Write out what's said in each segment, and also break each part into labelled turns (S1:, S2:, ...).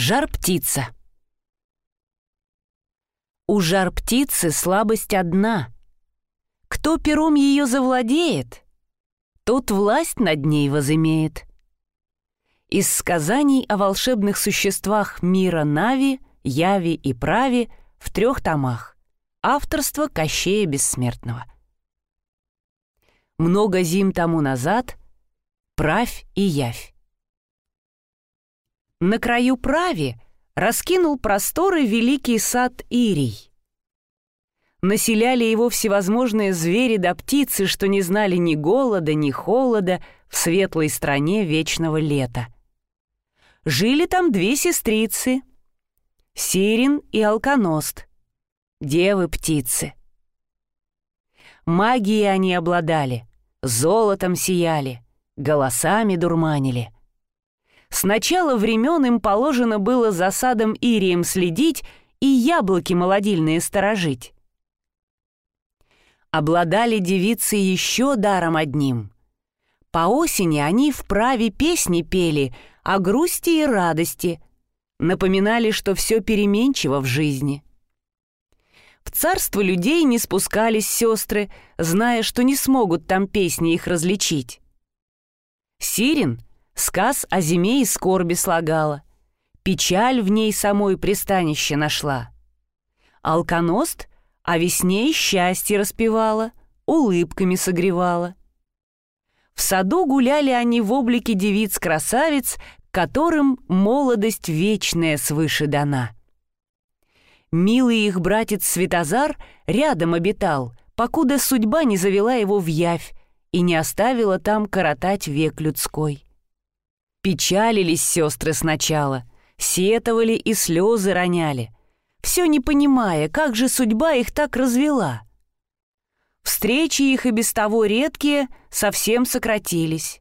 S1: Жар-птица. У жар-птицы слабость одна. Кто пером ее завладеет, тот власть над ней возымеет. Из сказаний о волшебных существах мира Нави, Яви и Прави в трех томах. Авторство Кощея Бессмертного. Много зим тому назад Правь и Явь. На краю прави раскинул просторы великий сад Ирий. Населяли его всевозможные звери да птицы, что не знали ни голода, ни холода в светлой стране вечного лета. Жили там две сестрицы — Сирин и Алконост, девы-птицы. Магией они обладали, золотом сияли, голосами дурманили — с начала времен им положено было за садом Ирием следить и яблоки молодильные сторожить. Обладали девицы еще даром одним. По осени они вправе песни пели о грусти и радости, напоминали, что все переменчиво в жизни. В царство людей не спускались сестры, зная, что не смогут там песни их различить. Сирин — сказ о зиме и скорби слагала, печаль в ней самой пристанище нашла. Алконост о весне и счастье распевала, улыбками согревала. В саду гуляли они в облике девиц-красавиц, которым молодость вечная свыше дана. Милый их братец Светозар рядом обитал, покуда судьба не завела его в явь и не оставила там коротать век людской. Печалились сестры сначала, сетовали и слезы роняли, все не понимая, как же судьба их так развела. Встречи их и без того редкие совсем сократились.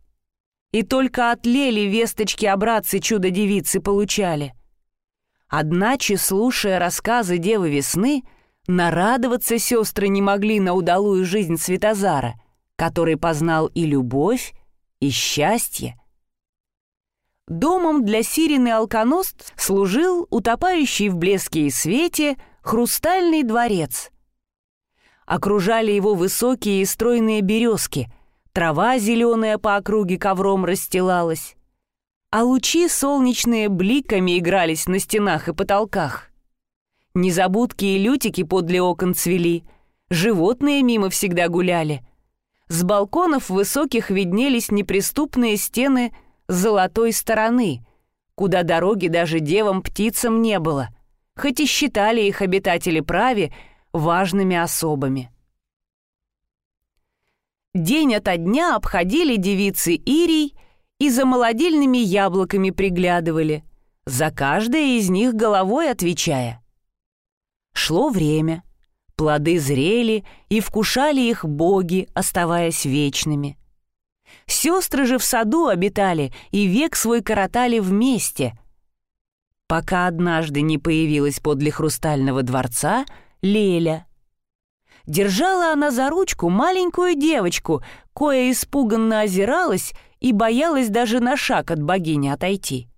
S1: И только от Лели весточки о чудо-девицы получали. Одначе, слушая рассказы Девы Весны, нарадоваться сестры не могли на удалую жизнь Светозара, который познал и любовь, и счастье, Домом для Сирины Алконост служил утопающий в блеске и свете хрустальный дворец. Окружали его высокие и стройные березки, трава зеленая по округе ковром расстилалась, а лучи солнечные бликами игрались на стенах и потолках. Незабудки и лютики подле окон цвели, животные мимо всегда гуляли. С балконов высоких виднелись неприступные стены – золотой стороны, куда дороги даже девам-птицам не было, хоть и считали их обитатели праве важными особами. День ото дня обходили девицы Ирий и за молодильными яблоками приглядывали, за каждое из них головой отвечая. Шло время, плоды зрели и вкушали их боги, оставаясь вечными. Сестры же в саду обитали и век свой коротали вместе, пока однажды не появилась подле хрустального дворца Леля. Держала она за ручку маленькую девочку, кое испуганно озиралась и боялась даже на шаг от богини отойти.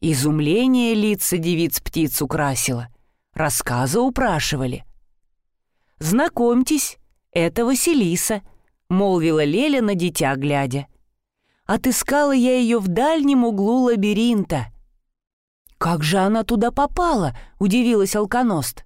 S1: Изумление лица девиц птиц украсило, рассказы упрашивали. «Знакомьтесь, это Василиса», молвила Леля на дитя глядя. Отыскала я ее в дальнем углу лабиринта. «Как же она туда попала?» — удивилась алконост.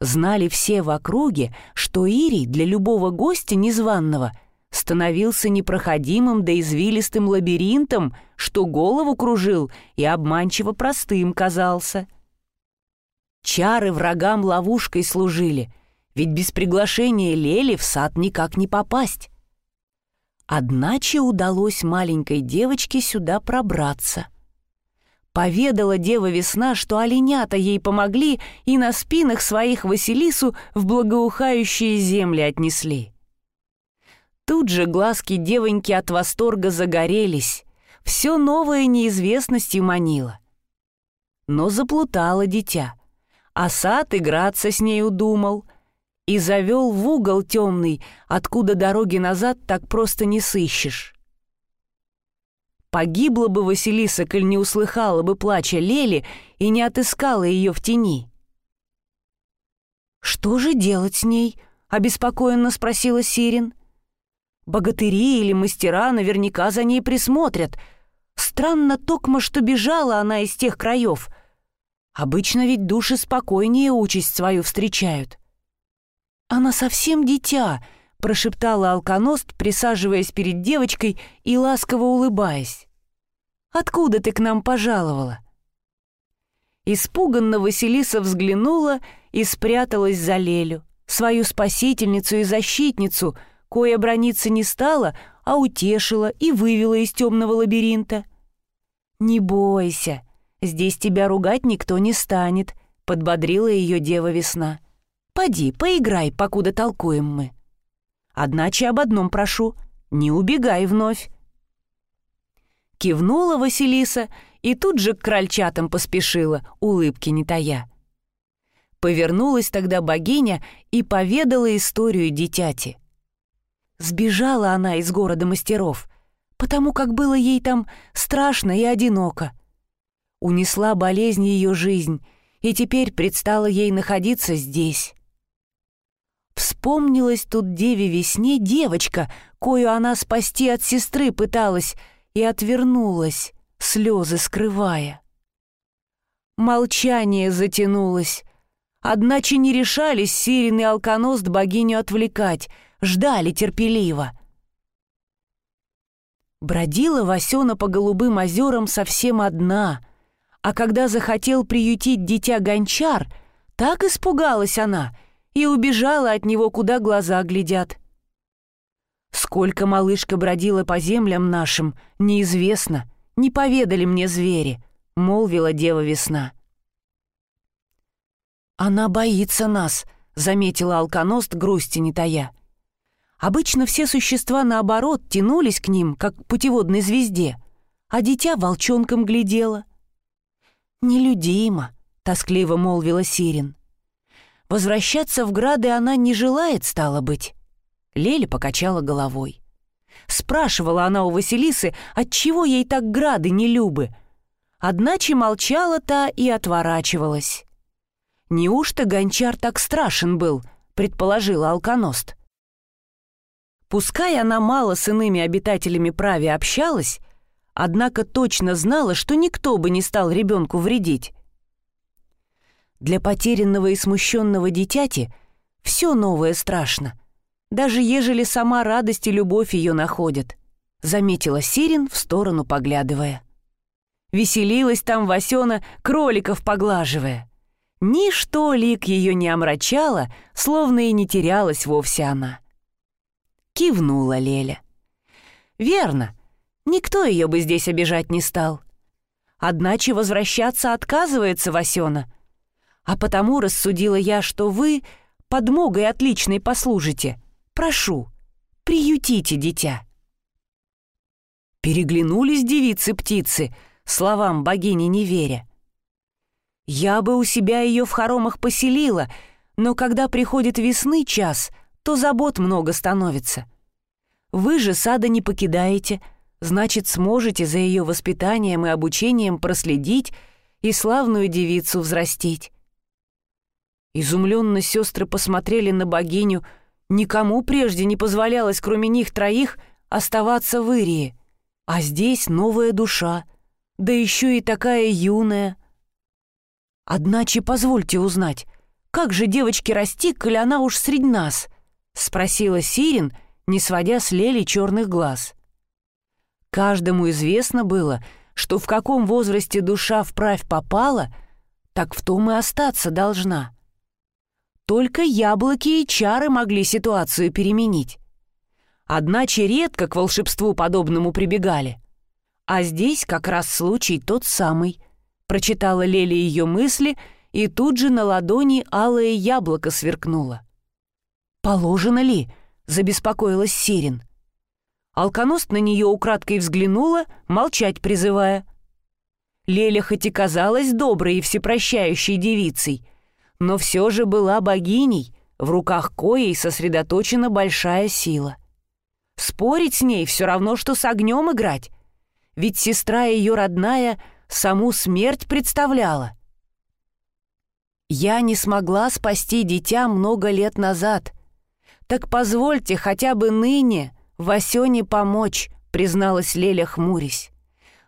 S1: Знали все в округе, что Ирий для любого гостя незваного становился непроходимым да извилистым лабиринтом, что голову кружил и обманчиво простым казался. Чары врагам ловушкой служили — ведь без приглашения Лели в сад никак не попасть. Одначе удалось маленькой девочке сюда пробраться. Поведала дева весна, что оленята ей помогли и на спинах своих Василису в благоухающие земли отнесли. Тут же глазки девоньки от восторга загорелись, все новое неизвестностью манило. Но заплутало дитя, а сад играться с ней удумал, и завел в угол темный, откуда дороги назад так просто не сыщешь. Погибла бы Василиса, коль не услыхала бы плача Лели и не отыскала ее в тени. «Что же делать с ней?» — обеспокоенно спросила Сирин. «Богатыри или мастера наверняка за ней присмотрят. Странно токмо, что бежала она из тех краев. Обычно ведь души спокойнее участь свою встречают». «Она совсем дитя», прошептала алконост, присаживаясь перед девочкой и ласково улыбаясь. «Откуда ты к нам пожаловала?» Испуганно Василиса взглянула и спряталась за Лелю, свою спасительницу и защитницу, кое брониться не стала, а утешила и вывела из темного лабиринта. «Не бойся, здесь тебя ругать никто не станет», — подбодрила ее дева весна. «Поди, поиграй, покуда толкуем мы». Одначе об одном прошу — не убегай вновь». Кивнула Василиса и тут же к крольчатам поспешила, улыбки не тая. Повернулась тогда богиня и поведала историю дитяти. Сбежала она из города мастеров, потому как было ей там страшно и одиноко. Унесла болезнь ее жизнь, и теперь предстала ей находиться здесь. Вспомнилась тут деве весне девочка, кою она спасти от сестры пыталась, и отвернулась, слезы скрывая. Молчание затянулось. Одначе не решались Сирин и Алконост богиню отвлекать, ждали терпеливо. Бродила Васена по голубым озерам совсем одна, а когда захотел приютить дитя гончар, так испугалась она — и убежала от него, куда глаза глядят. Сколько малышка бродила по землям нашим, неизвестно, не поведали мне звери, молвила дева весна. Она боится нас, заметила алконост грусти не тая. Обычно все существа, наоборот, тянулись к ним, как к путеводной звезде, а дитя волчонком глядело. «Нелюдимо», — тоскливо молвила Сирин. Возвращаться в Грады она не желает, стало быть. Леля покачала головой. Спрашивала она у Василисы, отчего ей так Грады не любы. Одначе молчала та и отворачивалась. «Неужто гончар так страшен был?» — предположила алконост. Пускай она мало с иными обитателями прави общалась, однако точно знала, что никто бы не стал ребенку вредить. Для потерянного и смущенного дитяти все новое страшно, даже ежели сама радость и любовь ее находят, заметила Сирин в сторону поглядывая. Веселилась там Васена, кроликов поглаживая. Ничто лик ее не омрачало, словно и не терялась вовсе она. Кивнула Леля. «Верно, никто ее бы здесь обижать не стал. Одначе возвращаться отказывается Васена, а потому рассудила я, что вы подмогой отличной послужите. Прошу, приютите дитя». Переглянулись девицы-птицы, словам богини не веря. «Я бы у себя ее в хоромах поселила, но когда приходит весны час, то забот много становится. Вы же сада не покидаете, значит, сможете за ее воспитанием и обучением проследить и славную девицу взрастить. Изумленно сестры посмотрели на богиню. Никому прежде не позволялось, кроме них троих, оставаться в Ирии. А здесь новая душа, да еще и такая юная. «Одначе позвольте узнать, как же девочке расти, коли она уж среди нас?» — спросила Сирин, не сводя с Лели черных глаз. Каждому известно было, что в каком возрасте душа вправь попала, так в том и остаться должна. Только яблоки и чары могли ситуацию переменить. Одначе редко к волшебству подобному прибегали. А здесь как раз случай тот самый. Прочитала Лели ее мысли, и тут же на ладони алое яблоко сверкнуло. «Положено ли?» — забеспокоилась Сирин. Алконост на нее украдкой взглянула, молчать призывая. Леля хоть и казалась доброй и всепрощающей девицей, но все же была богиней, в руках коей сосредоточена большая сила. Спорить с ней все равно, что с огнем играть. ведь сестра ее родная саму смерть представляла. Я не смогла спасти дитя много лет назад. Так позвольте хотя бы ныне Васёне помочь, призналась Леля хмурясь.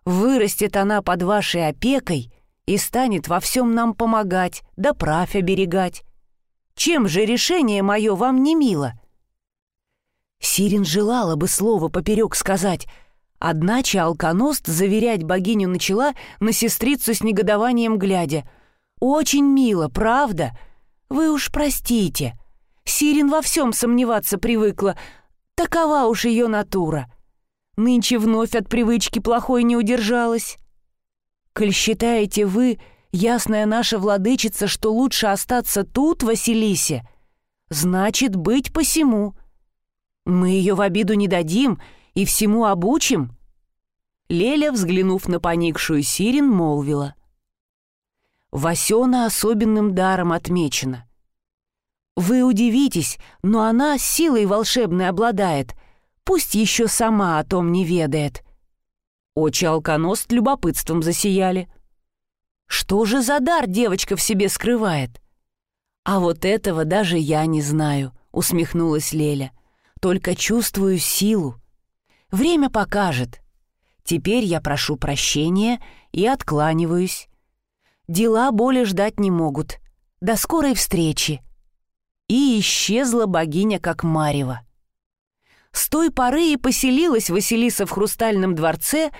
S1: Вырастет она под вашей опекой и станет во всем нам помогать, да правь оберегать. Чем же решение мое вам не мило?» Сирин желала бы слово поперек сказать, одначе алконост заверять богиню начала на сестрицу с негодованием глядя. «Очень мило, правда? Вы уж простите. Сирин во всем сомневаться привыкла. Такова уж ее натура. Нынче вновь от привычки плохой не удержалась. Коль считаете вы, ясная наша владычица, что лучше остаться тут, Василисе, значит, быть посему. Мы ее в обиду не дадим и всему обучим». Леля, взглянув на поникшую Сирин, молвила. «Васена особенным даром отмечена. Вы удивитесь, но она силой волшебной обладает, пусть еще сама о том не ведает». Очи алконост любопытством засияли. Что же за дар девочка в себе скрывает? А вот этого даже я не знаю, усмехнулась Леля. Только чувствую силу. Время покажет. Теперь я прошу прощения и откланиваюсь. Дела боли ждать не могут. До скорой встречи. И исчезла богиня как марева. С той поры и поселилась Василиса в хрустальном дворце,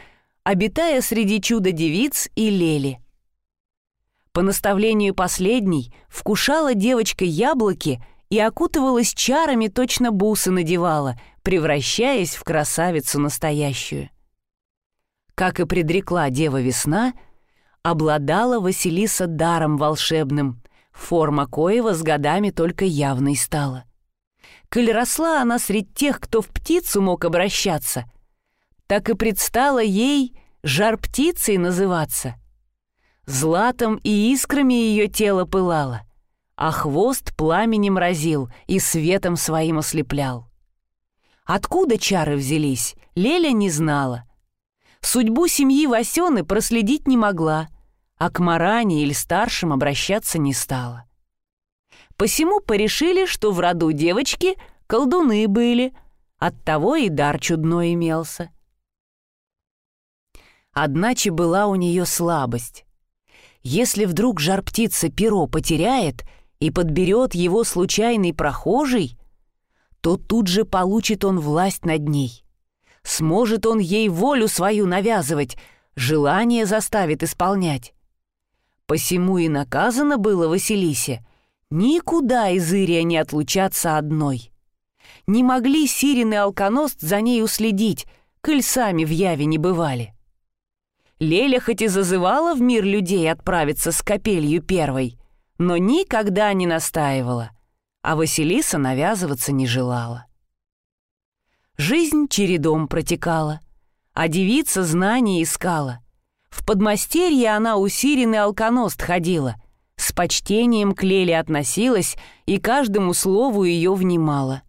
S1: обитая среди чудо-девиц и лели. По наставлению последней вкушала девочка яблоки и окутывалась чарами, точно бусы надевала, превращаясь в красавицу настоящую. Как и предрекла дева весна, обладала Василиса даром волшебным, форма коего с годами только явной стала. Коль росла она среди тех, кто в птицу мог обращаться, так и предстала ей жар птицей называться — Златом и искрами ее тело пылало, а хвост пламенем разил и светом своим ослеплял. Откуда чары взялись, Леля не знала. Судьбу семьи Васены проследить не могла, а к Маране или старшим обращаться не стала. Посему порешили, что в роду девочки колдуны были, оттого и дар чудной имелся. Одначе была у нее слабость. Если вдруг жар-птица перо потеряет и подберет его случайный прохожий, то тут же получит он власть над ней. Сможет он ей волю свою навязывать, желание заставит исполнять. Посему и наказано было Василисе никуда из Ирия не отлучаться одной. Не могли Сирин и Алконост за ней уследить, коль сами в яве не бывали. Леля хоть и зазывала в мир людей отправиться с капелью первой, но никогда не настаивала, а Василиса навязываться не желала. Жизнь чередом протекала, а девица знаний искала. В подмастерье она усиренный алконост ходила, с почтением к Леле относилась и каждому слову ее внимала.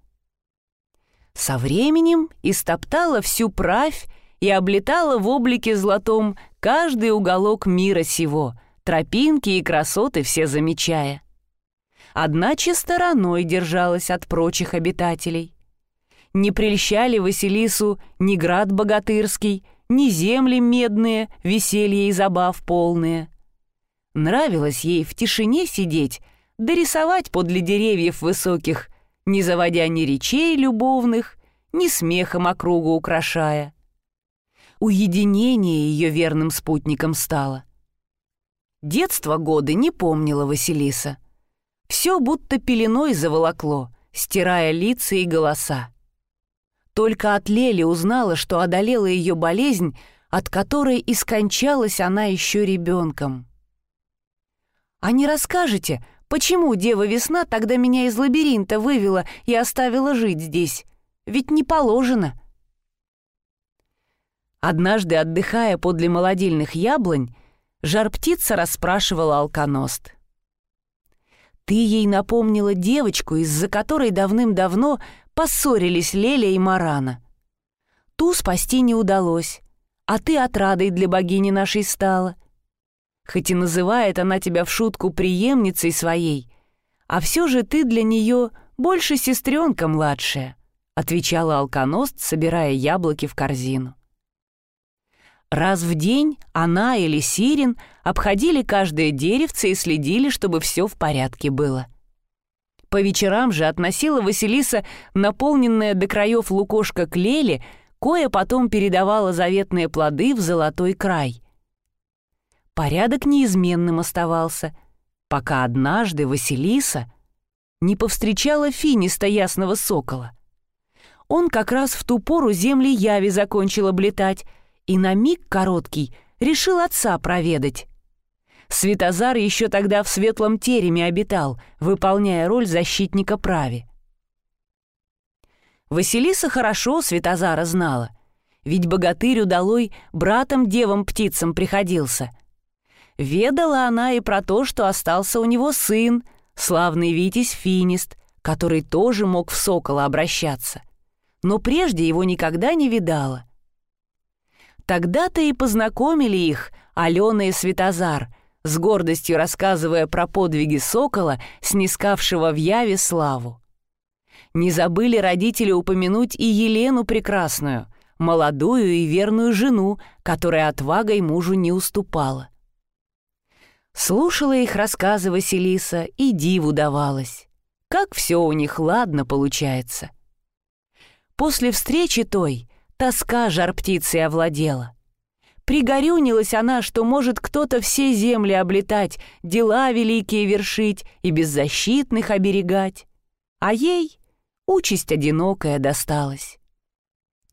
S1: Со временем истоптала всю правь и облетала в облике золотом каждый уголок мира сего, тропинки и красоты все замечая. Одначе стороной держалась от прочих обитателей. Не прельщали Василису ни град богатырский, ни земли медные, веселье и забав полные. Нравилось ей в тишине сидеть, да рисовать подле деревьев высоких, не заводя ни речей любовных, ни смехом округу украшая уединение ее верным спутником стало. Детство годы не помнила Василиса. Все будто пеленой заволокло, стирая лица и голоса. Только от Лели узнала, что одолела ее болезнь, от которой и скончалась она еще ребенком. «А не расскажете, почему Дева Весна тогда меня из лабиринта вывела и оставила жить здесь? Ведь не положено», Однажды, отдыхая подле молодильных яблонь, жар-птица расспрашивала алконост. «Ты ей напомнила девочку, из-за которой давным-давно поссорились Леля и Марана. Ту спасти не удалось, а ты отрадой для богини нашей стала. Хоть и называет она тебя в шутку преемницей своей, а все же ты для нее больше сестренка младшая», — отвечала алконост, собирая яблоки в корзину. Раз в день она или Сирин обходили каждое деревце и следили, чтобы все в порядке было. По вечерам же относила Василиса наполненная до краев лукошка к Леле, кое потом передавала заветные плоды в золотой край. Порядок неизменным оставался, пока однажды Василиса не повстречала финиста ясного сокола. Он как раз в ту пору земли яви закончил облетать и на миг короткий решил отца проведать. Светозар еще тогда в светлом тереме обитал, выполняя роль защитника прави. Василиса хорошо Светозара знала, ведь богатырь удалой братом-девом-птицам приходился. Ведала она и про то, что остался у него сын, славный Витязь Финист, который тоже мог в сокола обращаться. Но прежде его никогда не видала. Тогда-то и познакомили их Алена и Светозар, с гордостью рассказывая про подвиги сокола, снискавшего в Яве славу. Не забыли родители упомянуть и Елену Прекрасную, молодую и верную жену, которая отвагой мужу не уступала. Слушала их рассказы Василиса и диву давалась. Как все у них ладно получается. После встречи той тоска жар птицы овладела. Пригорюнилась она, что может кто-то все земли облетать, дела великие вершить и беззащитных оберегать. А ей участь одинокая досталась.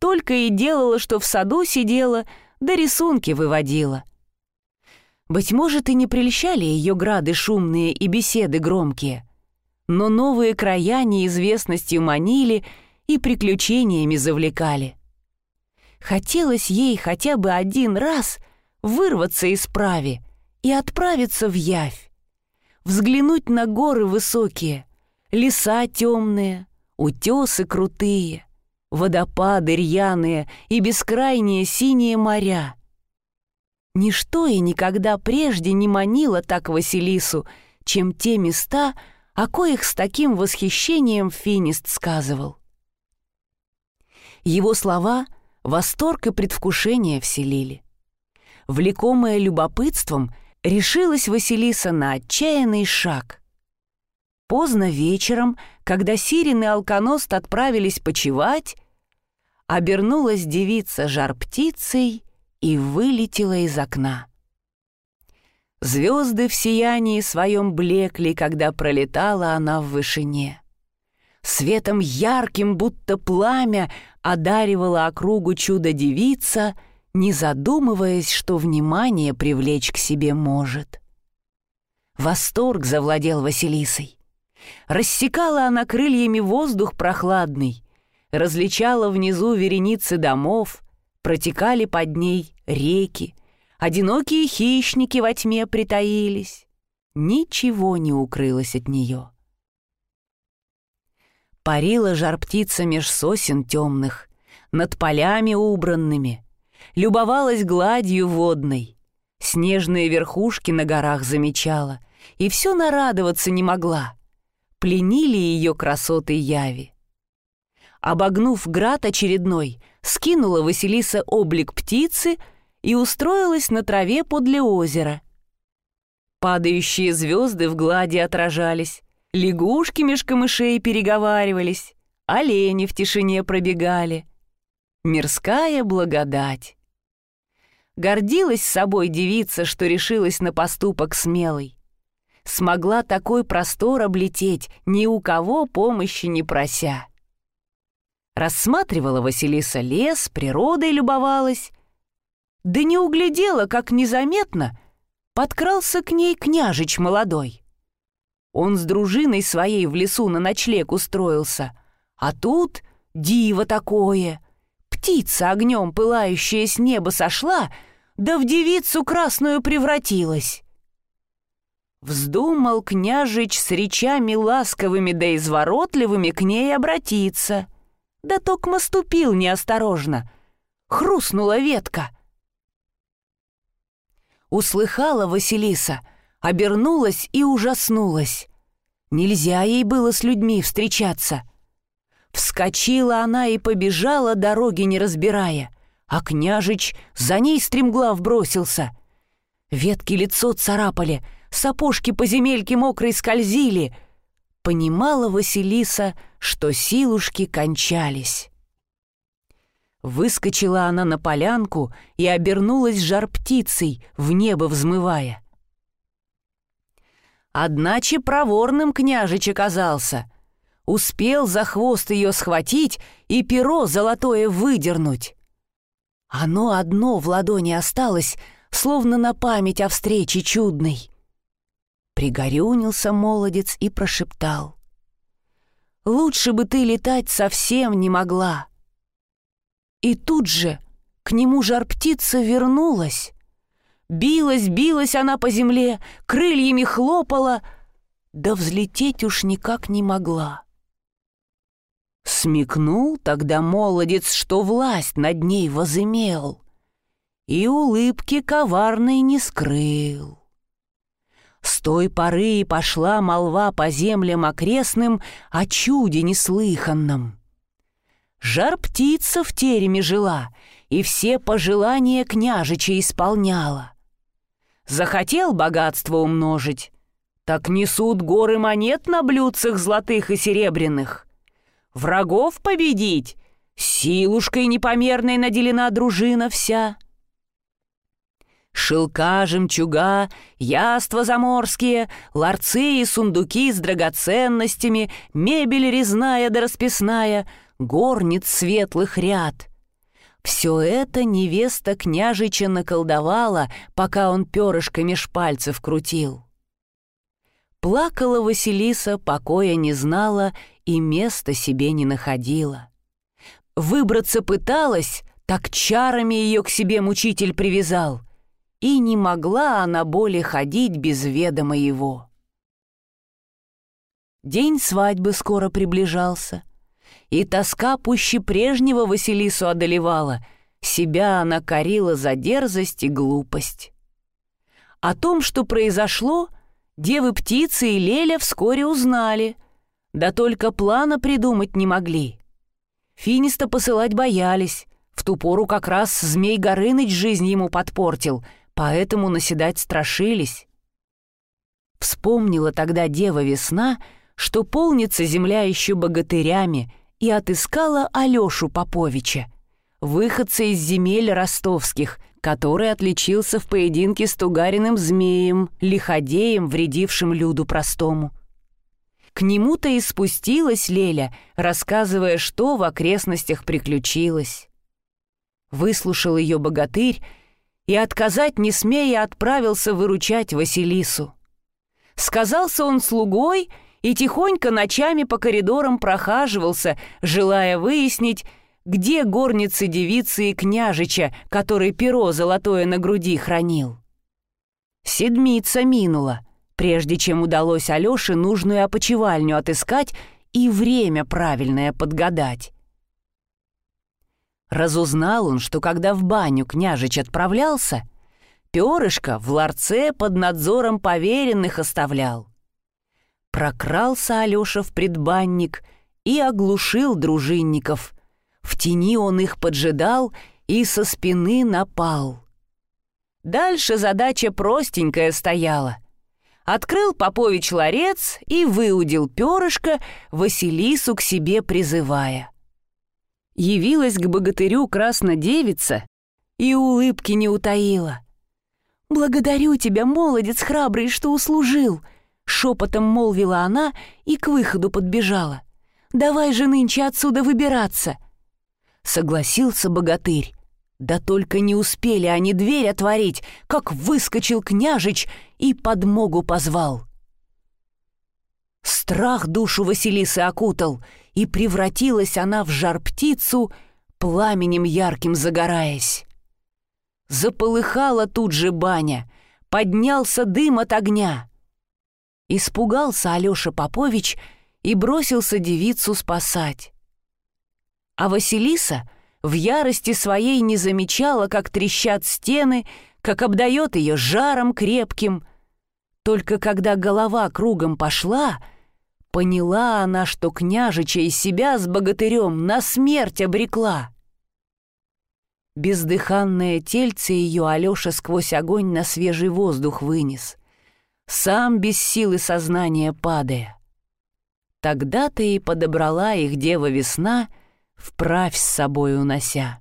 S1: Только и делала, что в саду сидела, да рисунки выводила. Быть может, и не прельщали ее грады шумные и беседы громкие, но новые края неизвестностью манили и приключениями завлекали. Хотелось ей хотя бы один раз вырваться из прави и отправиться в явь, взглянуть на горы высокие, леса темные, утесы крутые, водопады рьяные и бескрайние синие моря. Ничто и никогда прежде не манило так Василису, чем те места, о коих с таким восхищением Финист сказывал. Его слова восторг и предвкушение вселили. Влекомая любопытством, решилась Василиса на отчаянный шаг. Поздно вечером, когда Сирин и Алконост отправились почевать, обернулась девица жар-птицей и вылетела из окна. Звезды в сиянии своем блекли, когда пролетала она в вышине. Светом ярким, будто пламя, одаривала округу чудо-девица, не задумываясь, что внимание привлечь к себе может. Восторг завладел Василисой. Рассекала она крыльями воздух прохладный, различала внизу вереницы домов, протекали под ней реки, одинокие хищники во тьме притаились. Ничего не укрылось от нее. Парила жар-птица меж сосен темных, над полями убранными, любовалась гладью водной, снежные верхушки на горах замечала и все нарадоваться не могла. Пленили ее красоты яви. Обогнув град очередной, скинула Василиса облик птицы и устроилась на траве подле озера. Падающие звезды в глади отражались, Лягушки меж камышей переговаривались, олени в тишине пробегали. Мирская благодать. Гордилась собой девица, что решилась на поступок смелый. Смогла такой простор облететь, ни у кого помощи не прося. Рассматривала Василиса лес, природой любовалась. Да не углядела, как незаметно подкрался к ней княжич молодой. Он с дружиной своей в лесу на ночлег устроился. А тут диво такое. Птица огнем пылающая с неба сошла, да в девицу красную превратилась. Вздумал княжич с речами ласковыми да изворотливыми к ней обратиться. Да токмо ступил неосторожно. Хрустнула ветка. Услыхала Василиса, обернулась и ужаснулась. Нельзя ей было с людьми встречаться. Вскочила она и побежала, дороги не разбирая, а княжич за ней стремглав бросился. Ветки лицо царапали, сапожки по земельке мокрой скользили. Понимала Василиса, что силушки кончались. Выскочила она на полянку и обернулась жар птицей, в небо взмывая. Одначе проворным княжич оказался. Успел за хвост ее схватить и перо золотое выдернуть. Оно одно в ладони осталось, словно на память о встрече чудной. Пригорюнился молодец и прошептал. «Лучше бы ты летать совсем не могла». И тут же к нему жар-птица вернулась. Билась, билась она по земле, крыльями хлопала, да взлететь уж никак не могла. Смекнул тогда молодец, что власть над ней возымел, и улыбки коварной не скрыл. С той поры и пошла молва по землям окрестным о чуде неслыханном. Жар-птица в тереме жила и все пожелания княжича исполняла. Захотел богатство умножить, так несут горы монет на блюдцах золотых и серебряных. Врагов победить, силушкой непомерной наделена дружина вся. Шелка, жемчуга, яства заморские, ларцы и сундуки с драгоценностями, мебель резная да расписная — горниц светлых ряд. Все это невеста княжича наколдовала, пока он перышко меж пальцев крутил. Плакала Василиса, покоя не знала и места себе не находила. Выбраться пыталась, так чарами ее к себе мучитель привязал, и не могла она более ходить без ведома его. День свадьбы скоро приближался — и тоска пуще прежнего Василису одолевала. Себя она корила за дерзость и глупость. О том, что произошло, девы-птицы и Леля вскоре узнали, да только плана придумать не могли. Финиста посылать боялись, в ту пору как раз Змей Горыныч жизнь ему подпортил, поэтому наседать страшились. Вспомнила тогда дева весна, что полнится земля еще богатырями — и отыскала Алёшу Поповича, выходца из земель ростовских, который отличился в поединке с тугариным змеем, лиходеем, вредившим люду простому. К нему-то и спустилась Леля, рассказывая, что в окрестностях приключилось. Выслушал ее богатырь и, отказать не смея, отправился выручать Василису. Сказался он слугой — и тихонько ночами по коридорам прохаживался, желая выяснить, где горницы девицы и княжича, который перо золотое на груди хранил. Седмица минула, прежде чем удалось Алёше нужную опочивальню отыскать и время правильное подгадать. Разузнал он, что когда в баню княжич отправлялся, перышко в ларце под надзором поверенных оставлял. Прокрался Алёша в предбанник и оглушил дружинников. В тени он их поджидал и со спины напал. Дальше задача простенькая стояла. Открыл Попович ларец и выудил перышко, Василису к себе призывая. Явилась к богатырю краснодевица и улыбки не утаила. «Благодарю тебя, молодец храбрый, что услужил!» Шепотом молвила она и к выходу подбежала. «Давай же нынче отсюда выбираться!» Согласился богатырь. Да только не успели они дверь отворить, как выскочил княжич и подмогу позвал. Страх душу Василисы окутал, и превратилась она в жар-птицу, пламенем ярким загораясь. Заполыхала тут же баня, поднялся дым от огня. Испугался Алёша Попович и бросился девицу спасать. А Василиса в ярости своей не замечала, как трещат стены, как обдает ее жаром крепким. Только когда голова кругом пошла, поняла она, что княжича из себя с богатырем на смерть обрекла. Бездыханное тельце ее Алеша сквозь огонь на свежий воздух вынес, сам без силы сознания падая. Тогда-то и подобрала их дева весна, вправь с собой унося.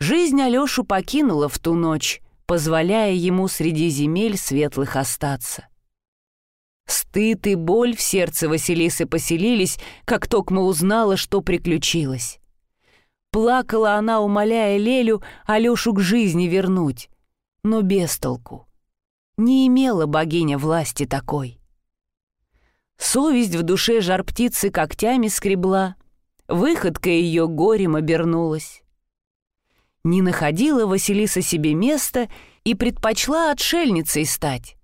S1: Жизнь Алешу покинула в ту ночь, позволяя ему среди земель светлых остаться. Стыд и боль в сердце Василисы поселились, как Токма узнала, что приключилось. Плакала она, умоляя Лелю Алешу к жизни вернуть, но без толку. Не имела богиня власти такой. Совесть в душе жар птицы когтями скребла, выходка ее горем обернулась. Не находила Василиса себе места и предпочла отшельницей стать.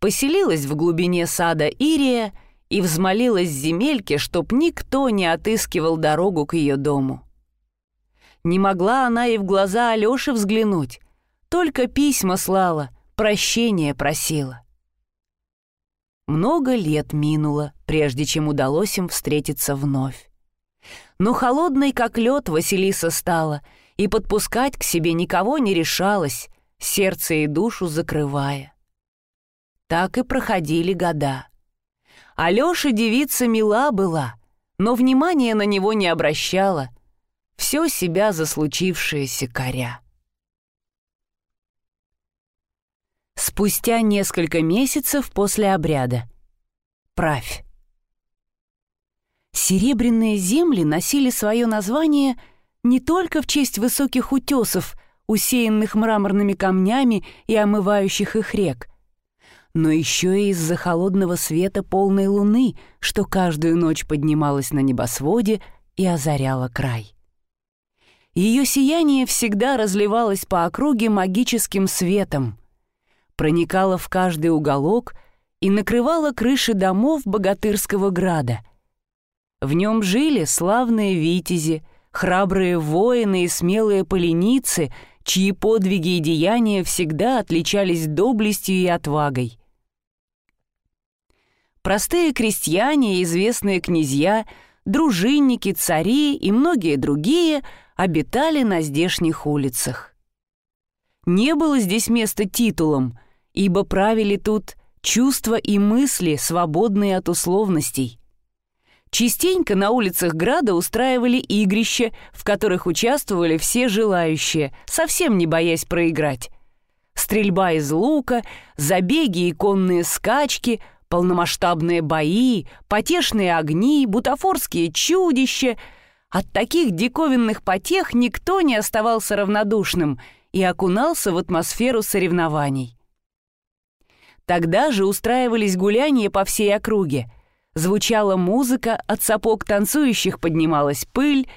S1: Поселилась в глубине сада Ирия и взмолилась земельке, чтоб никто не отыскивал дорогу к ее дому. Не могла она и в глаза Алёши взглянуть, только письма слала, прощения просила. Много лет минуло, прежде чем удалось им встретиться вновь. Но холодной, как лед, Василиса стала, и подпускать к себе никого не решалась, сердце и душу закрывая. Так и проходили года. Алёша девица мила была, но внимания на него не обращала — все себя за случившееся коря. Спустя несколько месяцев после обряда. Правь. Серебряные земли носили свое название не только в честь высоких утесов, усеянных мраморными камнями и омывающих их рек, но еще и из-за холодного света полной луны, что каждую ночь поднималась на небосводе и озаряла край. Ее сияние всегда разливалось по округе магическим светом, проникало в каждый уголок и накрывало крыши домов богатырского града. В нем жили славные витязи, храбрые воины и смелые поленицы, чьи подвиги и деяния всегда отличались доблестью и отвагой. Простые крестьяне известные князья, дружинники, цари и многие другие — обитали на здешних улицах. Не было здесь места титулам, ибо правили тут чувства и мысли, свободные от условностей. Частенько на улицах Града устраивали игрища, в которых участвовали все желающие, совсем не боясь проиграть. Стрельба из лука, забеги и конные скачки, полномасштабные бои, потешные огни, бутафорские чудища — от таких диковинных потех никто не оставался равнодушным и окунался в атмосферу соревнований. Тогда же устраивались гуляния по всей округе. Звучала музыка, от сапог танцующих поднималась пыль,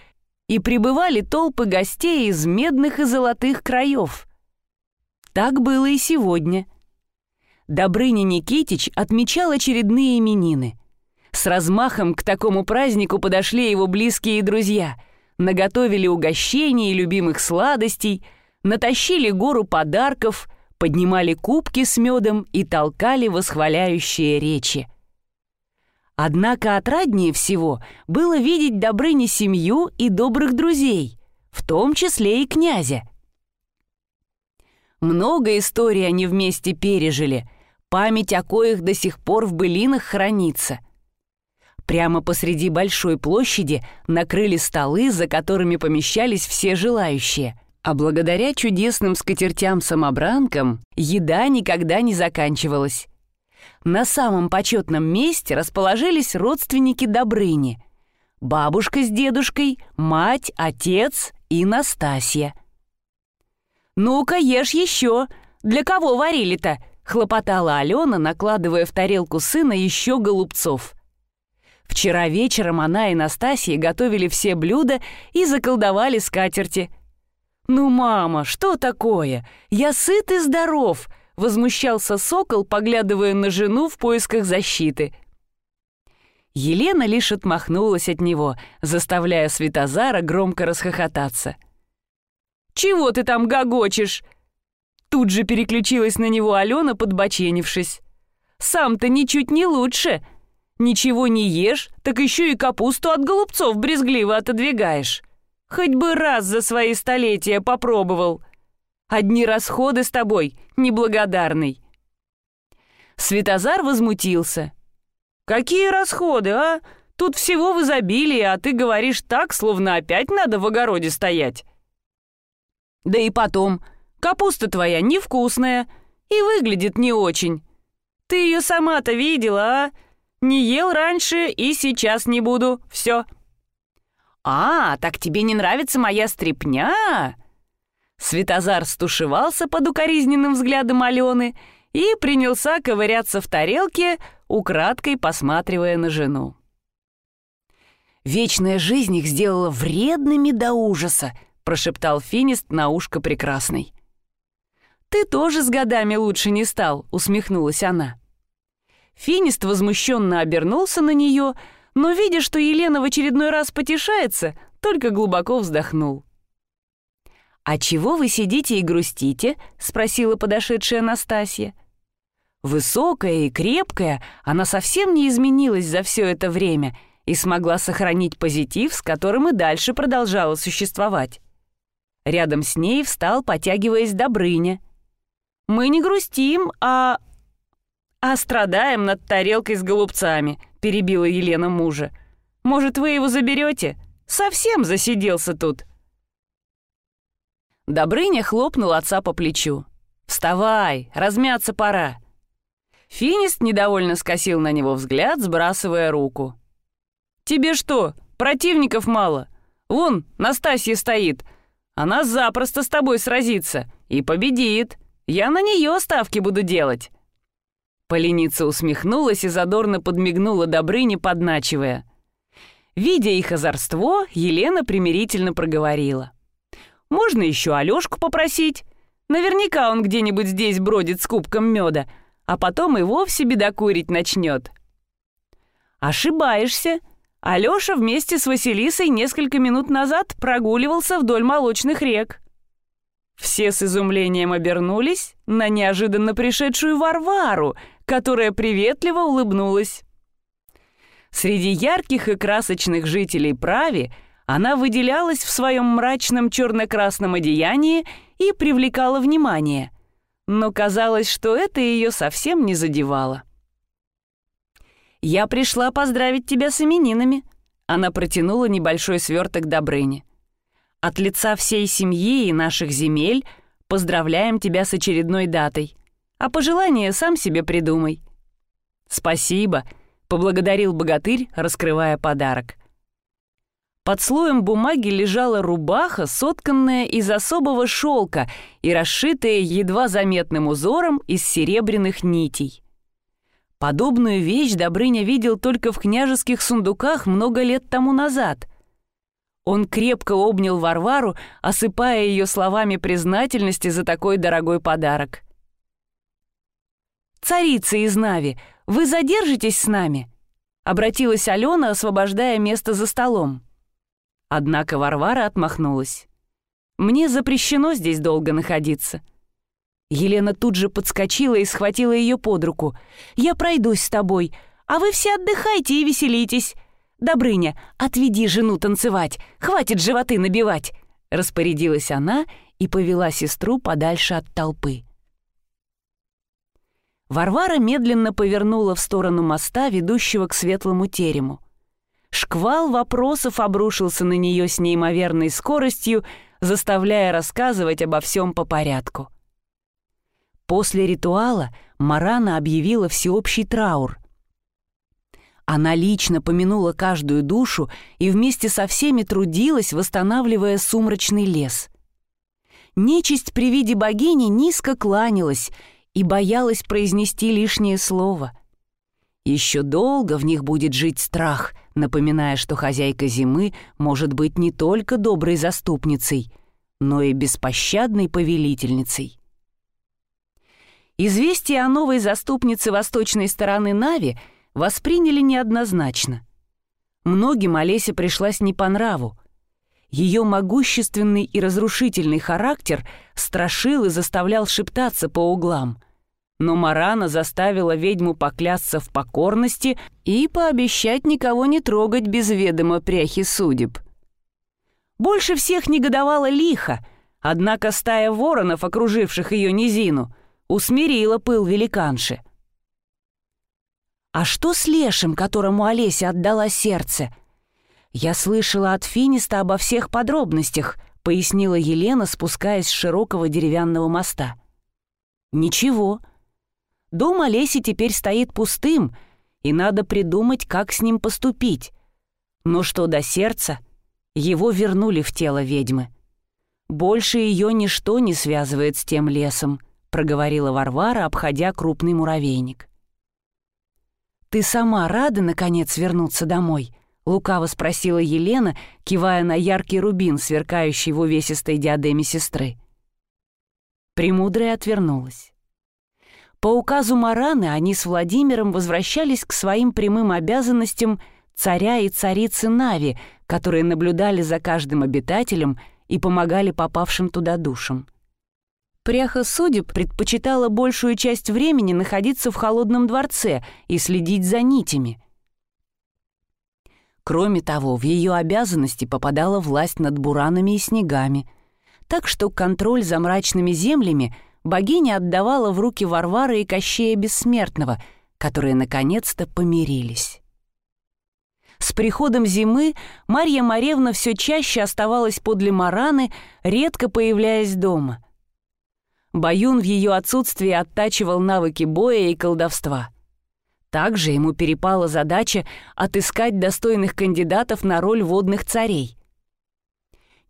S1: и прибывали толпы гостей из медных и золотых краев. Так было и сегодня. Добрыня Никитич отмечал очередные именины — с размахом к такому празднику подошли его близкие друзья, наготовили угощений и любимых сладостей, натащили гору подарков, поднимали кубки с медом и толкали восхваляющие речи. Однако отраднее всего было видеть Добрыне семью и добрых друзей, в том числе и князя. Много историй они вместе пережили, память о коих до сих пор в былинах хранится. Прямо посреди большой площади накрыли столы, за которыми помещались все желающие. А благодаря чудесным скатертям-самобранкам еда никогда не заканчивалась. На самом почетном месте расположились родственники Добрыни. Бабушка с дедушкой, мать, отец и Настасья. «Ну-ка, ешь еще! Для кого варили-то?» — хлопотала Алена, накладывая в тарелку сына еще голубцов. Вчера вечером она и Настасья готовили все блюда и заколдовали скатерти. «Ну, мама, что такое? Я сыт и здоров!» — возмущался сокол, поглядывая на жену в поисках защиты. Елена лишь отмахнулась от него, заставляя Светозара громко расхохотаться. «Чего ты там гогочешь? Тут же переключилась на него Алена, подбоченившись. «Сам-то ничуть не лучше. Ничего не ешь, так еще и капусту от голубцов брезгливо отодвигаешь. Хоть бы раз за свои столетия попробовал. Одни расходы с тобой, неблагодарный». Светозар возмутился. «Какие расходы, а? Тут всего в изобилии, а ты говоришь так, словно опять надо в огороде стоять». «Да и потом, капуста твоя невкусная и выглядит не очень. Ты ее сама-то видела, а? Не ел раньше и сейчас не буду. Все». «А, так тебе не нравится моя стряпня?» Светозар стушевался под укоризненным взглядом Алены и принялся ковыряться в тарелке, украдкой посматривая на жену. «Вечная жизнь их сделала вредными до ужаса», — прошептал Финист на ушко прекрасной. «Ты тоже с годами лучше не стал», — усмехнулась она. Финист возмущенно обернулся на нее, но, видя, что Елена в очередной раз потешается, только глубоко вздохнул. «А чего вы сидите и грустите?» — спросила подошедшая Настасья. Высокая и крепкая, она совсем не изменилась за все это время и смогла сохранить позитив, с которым и дальше продолжала существовать. Рядом с ней встал, потягиваясь Добрыня. «Мы не грустим, а «А страдаем над тарелкой с голубцами», — перебила Елена мужа. «Может, вы его заберете? Совсем засиделся тут». Добрыня хлопнул отца по плечу. «Вставай, размяться пора». Финист недовольно скосил на него взгляд, сбрасывая руку. «Тебе что, противников мало? Вон, Настасья стоит. Она запросто с тобой сразится и победит. Я на нее ставки буду делать». Поленица усмехнулась и задорно подмигнула Добрыне, подначивая. Видя их озорство, Елена примирительно проговорила. «Можно еще Алёшку попросить? Наверняка он где-нибудь здесь бродит с кубком меда, а потом и вовсе бедокурить начнет». «Ошибаешься. Алёша вместе с Василисой несколько минут назад прогуливался вдоль молочных рек». Все с изумлением обернулись на неожиданно пришедшую Варвару, которая приветливо улыбнулась. Среди ярких и красочных жителей Прави она выделялась в своем мрачном черно-красном одеянии и привлекала внимание, но казалось, что это ее совсем не задевало. «Я пришла поздравить тебя с именинами», — она протянула небольшой сверток Добрыне. От лица всей семьи и наших земель поздравляем тебя с очередной датой. А пожелание сам себе придумай». «Спасибо», — поблагодарил богатырь, раскрывая подарок. Под слоем бумаги лежала рубаха, сотканная из особого шелка и расшитая едва заметным узором из серебряных нитей. Подобную вещь Добрыня видел только в княжеских сундуках много лет тому назад — он крепко обнял Варвару, осыпая ее словами признательности за такой дорогой подарок. «Царица из Нави, вы задержитесь с нами?» — обратилась Алена, освобождая место за столом. Однако Варвара отмахнулась. «Мне запрещено здесь долго находиться». Елена тут же подскочила и схватила ее под руку. «Я пройдусь с тобой, а вы все отдыхайте и веселитесь. «Добрыня, отведи жену танцевать, хватит животы набивать!» Распорядилась она и повела сестру подальше от толпы. Варвара медленно повернула в сторону моста, ведущего к светлому терему. Шквал вопросов обрушился на нее с неимоверной скоростью, заставляя рассказывать обо всем по порядку. После ритуала Марана объявила всеобщий траур — она лично помянула каждую душу и вместе со всеми трудилась, восстанавливая сумрачный лес. Нечисть при виде богини низко кланялась и боялась произнести лишнее слово. Еще долго в них будет жить страх, напоминая, что хозяйка зимы может быть не только доброй заступницей, но и беспощадной повелительницей. Известие о новой заступнице восточной стороны Нави — восприняли неоднозначно. Многим Олесе пришлась не по нраву. Ее могущественный и разрушительный характер страшил и заставлял шептаться по углам. Но Марана заставила ведьму поклясться в покорности и пообещать никого не трогать без ведома пряхи судеб. Больше всех негодовала лихо, однако стая воронов, окруживших ее низину, усмирила пыл великанши. «А что с лешим, которому Олеся отдала сердце?» «Я слышала от Финиста обо всех подробностях», — пояснила Елена, спускаясь с широкого деревянного моста. «Ничего. Дом Олеси теперь стоит пустым, и надо придумать, как с ним поступить. Но что до сердца, его вернули в тело ведьмы. Больше ее ничто не связывает с тем лесом», — проговорила Варвара, обходя крупный муравейник. «Ты сама рада, наконец, вернуться домой?» — лукаво спросила Елена, кивая на яркий рубин, сверкающий в увесистой диадеме сестры. Премудрая отвернулась. По указу Мараны они с Владимиром возвращались к своим прямым обязанностям царя и царицы Нави, которые наблюдали за каждым обитателем и помогали попавшим туда душам. Пряха судеб предпочитала большую часть времени находиться в холодном дворце и следить за нитями. Кроме того, в ее обязанности попадала власть над буранами и снегами, так что контроль за мрачными землями богиня отдавала в руки Варвары и Кощея Бессмертного, которые наконец-то помирились. С приходом зимы Марья Маревна все чаще оставалась подле Мараны, редко появляясь дома — Баюн в ее отсутствии оттачивал навыки боя и колдовства. Также ему перепала задача отыскать достойных кандидатов на роль водных царей.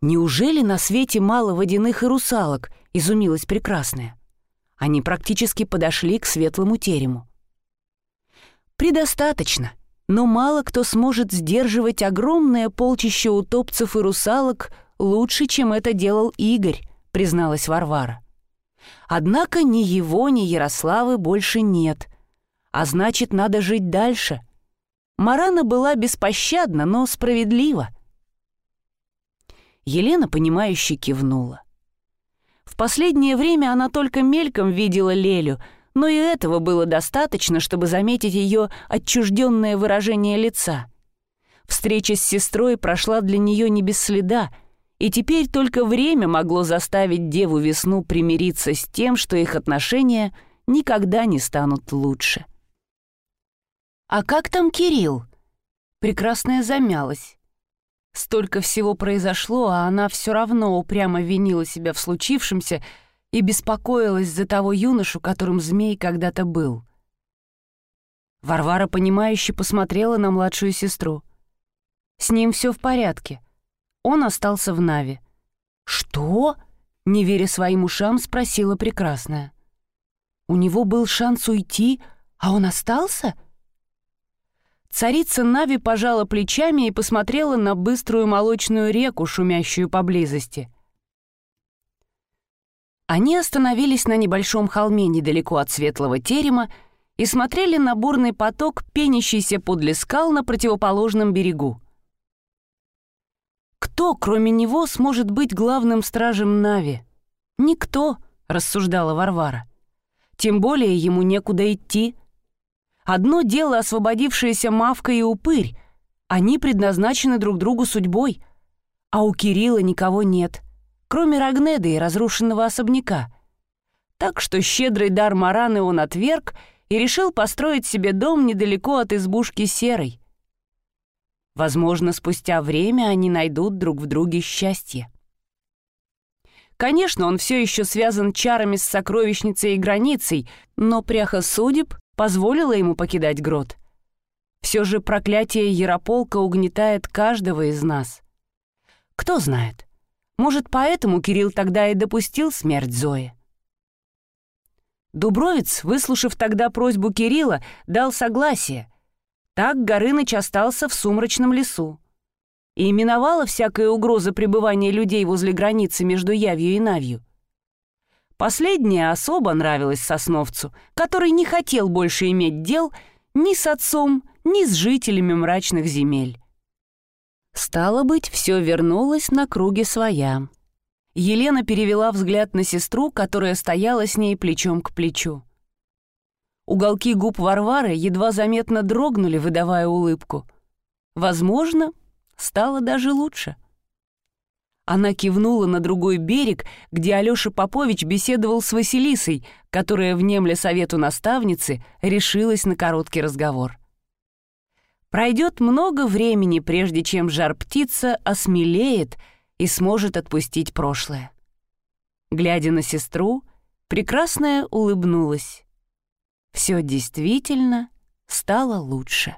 S1: «Неужели на свете мало водяных и русалок?» — изумилась прекрасная. Они практически подошли к светлому терему. «Предостаточно, но мало кто сможет сдерживать огромное полчище утопцев и русалок лучше, чем это делал Игорь», — призналась Варвара. Однако ни его, ни Ярославы больше нет. А значит, надо жить дальше. Марана была беспощадна, но справедлива. Елена, понимающе кивнула. В последнее время она только мельком видела Лелю, но и этого было достаточно, чтобы заметить ее отчужденное выражение лица. Встреча с сестрой прошла для нее не без следа — и теперь только время могло заставить Деву Весну примириться с тем, что их отношения никогда не станут лучше. «А как там Кирилл?» Прекрасная замялась. Столько всего произошло, а она все равно упрямо винила себя в случившемся и беспокоилась за того юношу, которым змей когда-то был. Варвара, понимающе посмотрела на младшую сестру. «С ним все в порядке. Он остался в Наве. «Что?» — не веря своим ушам, спросила прекрасная. «У него был шанс уйти, а он остался?» Царица Нави пожала плечами и посмотрела на быструю молочную реку, шумящую поблизости. Они остановились на небольшом холме недалеко от светлого терема и смотрели на бурный поток, пенящийся подле скал на противоположном берегу. Кто, кроме него, сможет быть главным стражем Нави? Никто, рассуждала Варвара. Тем более ему некуда идти. Одно дело освободившаяся Мавка и Упырь. Они предназначены друг другу судьбой. А у Кирилла никого нет, кроме Рагнеды и разрушенного особняка. Так что щедрый дар Мараны он отверг и решил построить себе дом недалеко от избушки Серой — Возможно, спустя время они найдут друг в друге счастье. Конечно, он все еще связан чарами с сокровищницей и границей, но пряха судеб позволила ему покидать грот. Все же проклятие Ярополка угнетает каждого из нас. Кто знает, может, поэтому Кирилл тогда и допустил смерть Зои. Дубровец, выслушав тогда просьбу Кирилла, дал согласие — так Горыныч остался в сумрачном лесу. И именовала всякая угроза пребывания людей возле границы между Явью и Навью. Последняя особо нравилась Сосновцу, который не хотел больше иметь дел ни с отцом, ни с жителями мрачных земель. Стало быть, все вернулось на круги своя. Елена перевела взгляд на сестру, которая стояла с ней плечом к плечу. Уголки губ Варвары едва заметно дрогнули, выдавая улыбку. Возможно, стало даже лучше. Она кивнула на другой берег, где Алёша Попович беседовал с Василисой, которая, внемля совету наставницы, решилась на короткий разговор. Пройдет много времени, прежде чем жар-птица осмелеет и сможет отпустить прошлое. Глядя на сестру, прекрасная улыбнулась все действительно стало лучше.